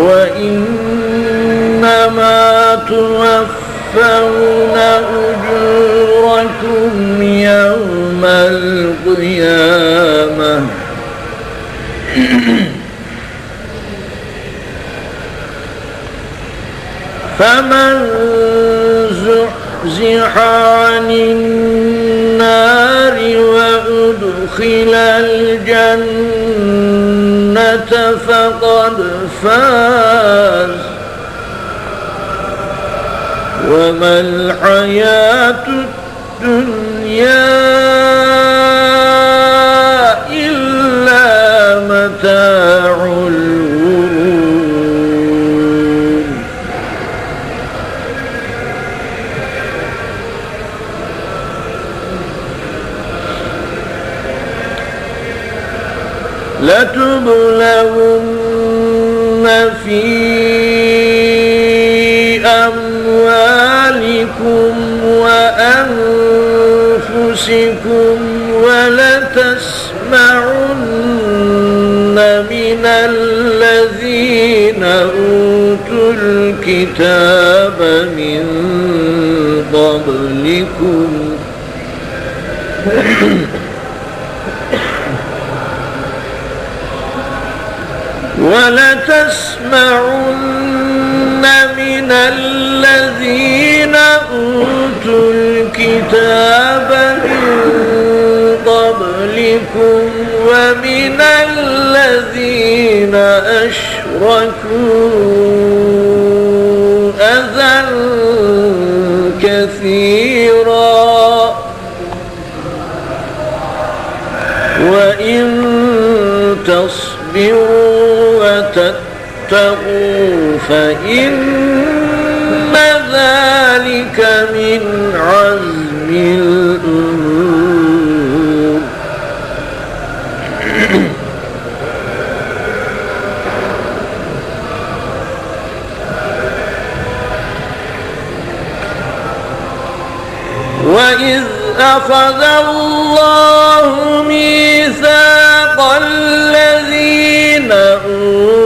وإنما توفون أجوركم يوم القيامة. فمن زحزح عن النار وأدخل الجنة فقد فاز وما الحياة الدنيا إلا متاع الغرور. لتبلغن في أموالكم وأنفسكم ولتسمعن من الذين أوتوا الكتاب من قبلكم ولتسمعن من الذين أوتوا الكتاب من قبلكم ومن الذين أشركوا أذى كثيرا وتتقوا فإن ذلك من عزم الأمور وإذ أخذ الله ميثاق الذين أوتوا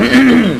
Mm-hmm.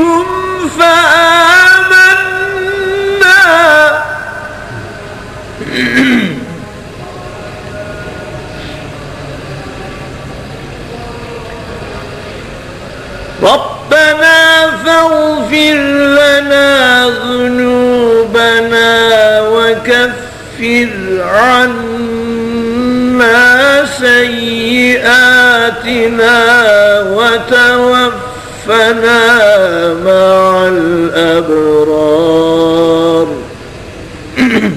بربكم فآمنا. ربنا فاغفر لنا ذنوبنا وكفر عنا سيئاتنا وتوفنا الأبرار.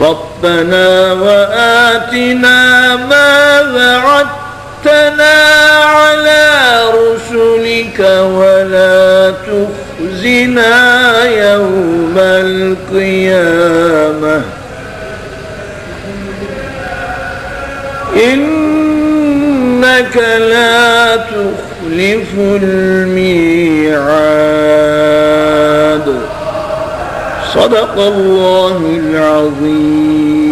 ربنا وآتنا ما وعدتنا على رسلك ولا تخزنا يوم القيامة. إنك لا تخلف الميعاد. صدق الله العظيم.